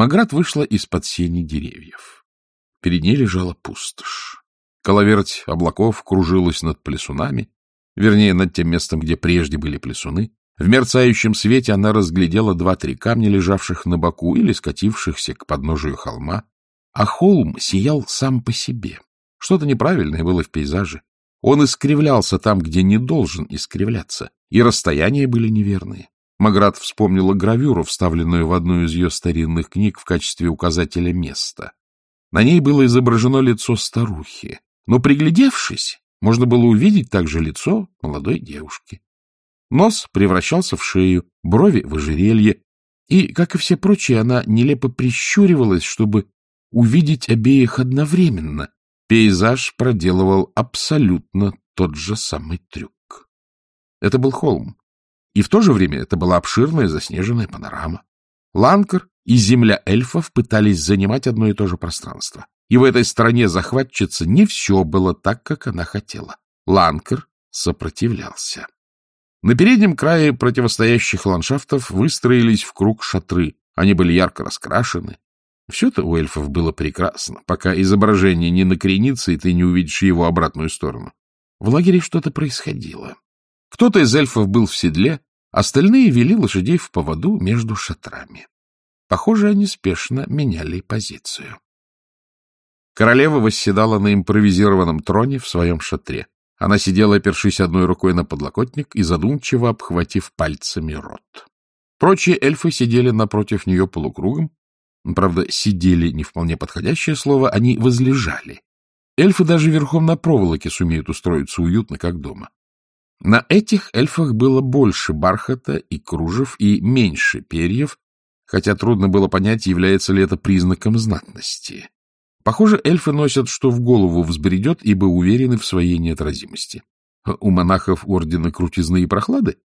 Маград вышла из-под сени деревьев. Перед ней лежала пустошь. Коловерть облаков кружилась над плесунами, вернее, над тем местом, где прежде были плесуны. В мерцающем свете она разглядела два-три камня, лежавших на боку или скатившихся к подножию холма, а холм сиял сам по себе. Что-то неправильное было в пейзаже. Он искривлялся там, где не должен искривляться, и расстояния были неверные. Маград вспомнила гравюру, вставленную в одну из ее старинных книг в качестве указателя места. На ней было изображено лицо старухи, но, приглядевшись, можно было увидеть также лицо молодой девушки. Нос превращался в шею, брови в ожерелье, и, как и все прочие, она нелепо прищуривалась, чтобы увидеть обеих одновременно. Пейзаж проделывал абсолютно тот же самый трюк. Это был холм, и в то же время это была обширная заснеженная панорама. Ланкер и земля эльфов пытались занимать одно и то же пространство. И в этой стране захватчицы не все было так, как она хотела. Ланкер сопротивлялся. На переднем крае противостоящих ландшафтов выстроились в круг шатры. Они были ярко раскрашены. Все-то у эльфов было прекрасно, пока изображение не накренится, и ты не увидишь его обратную сторону. В лагере что-то происходило. Кто-то из эльфов был в седле, остальные вели лошадей в поводу между шатрами. Похоже, они спешно меняли позицию. Королева восседала на импровизированном троне в своем шатре. Она сидела, опершись одной рукой на подлокотник и задумчиво обхватив пальцами рот. Прочие эльфы сидели напротив нее полукругом. Правда, сидели не вполне подходящее слово, они возлежали. Эльфы даже верхом на проволоке сумеют устроиться уютно, как дома. На этих эльфах было больше бархата и кружев и меньше перьев, хотя трудно было понять, является ли это признаком знатности. Похоже, эльфы носят, что в голову взбредет, ибо уверены в своей неотразимости. У монахов ордена крутизны и прохлады,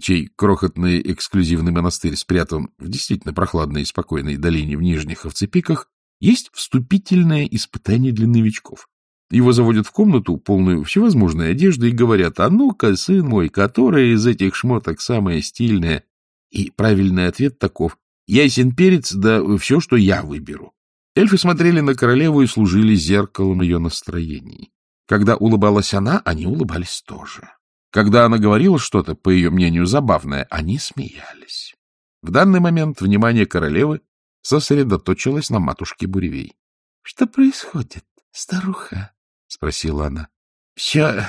чей крохотный эксклюзивный монастырь спрятан в действительно прохладной и спокойной долине в Нижних Овцепиках, есть вступительное испытание для новичков. Его заводят в комнату, полную всевозможной одежды, и говорят, а ну-ка, сын мой, которая из этих шмоток самая стильная? И правильный ответ таков, ясен перец, да все, что я выберу. Эльфы смотрели на королеву и служили зеркалом ее настроений. Когда улыбалась она, они улыбались тоже. Когда она говорила что-то, по ее мнению, забавное, они смеялись. В данный момент внимание королевы сосредоточилось на матушке Буревей. — Что происходит, старуха? — спросила она. — Все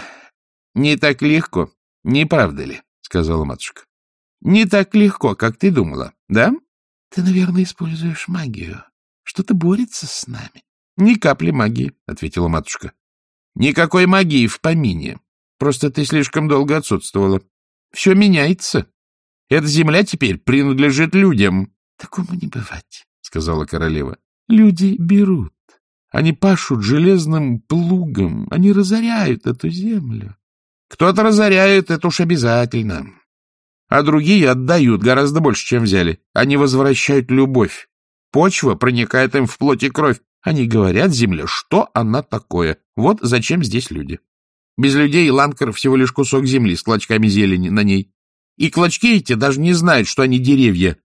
не так легко, не правда ли? — сказала матушка. — Не так легко, как ты думала, да? — Ты, наверное, используешь магию. Что-то борется с нами. — Ни капли магии, — ответила матушка. — Никакой магии в помине. Просто ты слишком долго отсутствовала. Все меняется. Эта земля теперь принадлежит людям. — Такому не бывать, — сказала королева. — Люди берут. Они пашут железным плугом, они разоряют эту землю. Кто-то разоряет, это уж обязательно. А другие отдают гораздо больше, чем взяли. Они возвращают любовь. Почва проникает им в плоть и кровь. Они говорят земле, что она такое. Вот зачем здесь люди. Без людей Ланкер всего лишь кусок земли с клочками зелени на ней. И клочки эти даже не знают, что они деревья.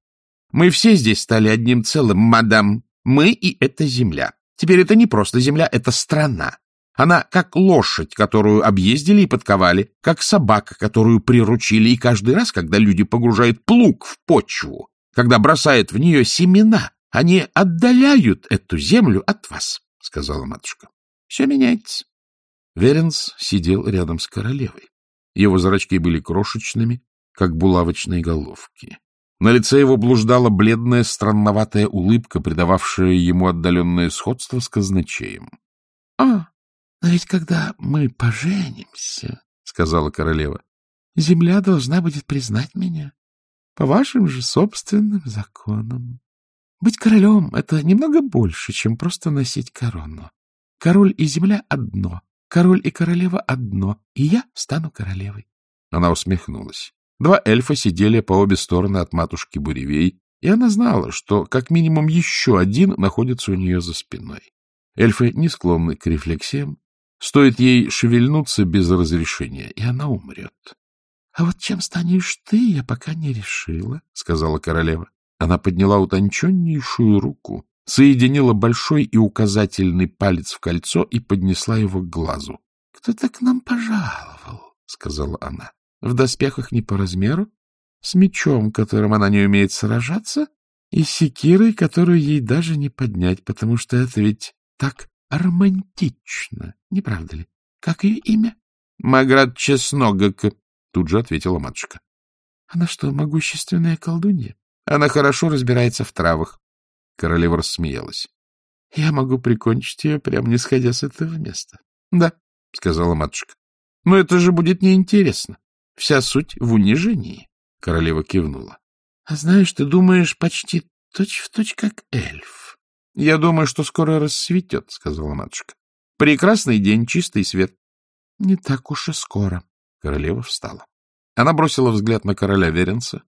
Мы все здесь стали одним целым, мадам. Мы и эта земля. Теперь это не просто земля, это страна. Она как лошадь, которую объездили и подковали, как собака, которую приручили, и каждый раз, когда люди погружают плуг в почву, когда бросают в нее семена, они отдаляют эту землю от вас, — сказала матушка. — Все меняется. Веренс сидел рядом с королевой. Его зрачки были крошечными, как булавочные головки. На лице его блуждала бледная, странноватая улыбка, придававшая ему отдаленное сходство с казначеем. — А, но ведь когда мы поженимся, — сказала королева, — земля должна будет признать меня по вашим же собственным законам. Быть королем — это немного больше, чем просто носить корону. Король и земля — одно, король и королева — одно, и я стану королевой. Она усмехнулась. Два эльфа сидели по обе стороны от матушки Буревей, и она знала, что как минимум еще один находится у нее за спиной. Эльфы не склонны к рефлексиям. Стоит ей шевельнуться без разрешения, и она умрет. — А вот чем станешь ты, я пока не решила, — сказала королева. Она подняла утонченнейшую руку, соединила большой и указательный палец в кольцо и поднесла его к глазу. — Кто-то к нам пожаловал, — сказала она. — В доспехах не по размеру, с мечом, которым она не умеет сражаться, и секирой, которую ей даже не поднять, потому что это ведь так романтично, не правда ли? Как ее имя? — Маград Чесногок, — тут же ответила матушка. — Она что, могущественная колдунья? Она хорошо разбирается в травах. Королева рассмеялась. — Я могу прикончить ее, прямо не сходя с этого места. — Да, — сказала матушка. — Но это же будет неинтересно. Вся суть в унижении. Королева кивнула. — А знаешь, ты думаешь почти точь-в-точь, точь, как эльф. — Я думаю, что скоро рассветет, — сказала матушка. — Прекрасный день, чистый свет. — Не так уж и скоро. Королева встала. Она бросила взгляд на короля Веренца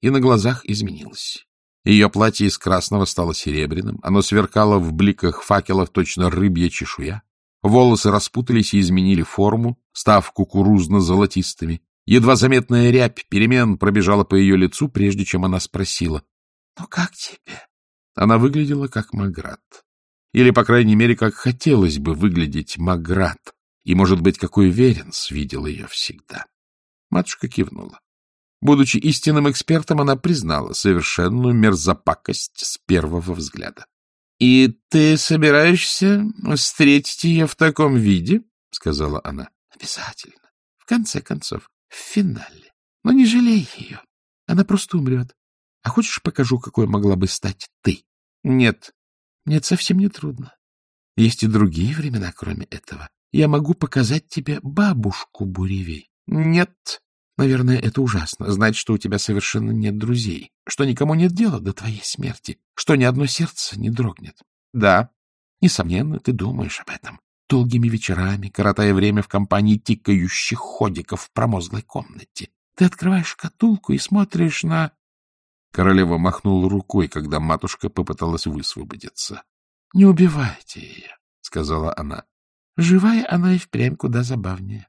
и на глазах изменилась. Ее платье из красного стало серебряным, оно сверкало в бликах факелов точно рыбья чешуя. Волосы распутались и изменили форму, став кукурузно-золотистыми. Едва заметная рябь перемен пробежала по ее лицу, прежде чем она спросила. — Ну как тебе? Она выглядела как Маград. Или, по крайней мере, как хотелось бы выглядеть Маград. И, может быть, какой Веренс видел ее всегда. Матушка кивнула. Будучи истинным экспертом, она признала совершенную мерзопакость с первого взгляда. — И ты собираешься встретить ее в таком виде? — сказала она. — Обязательно. В конце концов, в финале. Но не жалей ее. Она просто умрет. А хочешь, покажу, какой могла бы стать ты? — Нет. Нет, совсем не трудно. Есть и другие времена, кроме этого. Я могу показать тебе бабушку Буревей. — Нет. Наверное, это ужасно, знать, что у тебя совершенно нет друзей, что никому нет дела до твоей смерти, что ни одно сердце не дрогнет. Да, несомненно, ты думаешь об этом. Долгими вечерами, коротая время в компании тикающих ходиков в промозглой комнате. Ты открываешь шкатулку и смотришь на... Королева махнула рукой, когда матушка попыталась высвободиться. — Не убивайте ее, — сказала она. — Живая она и впрямь куда забавнее.